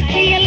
ಕೃಷಿಯ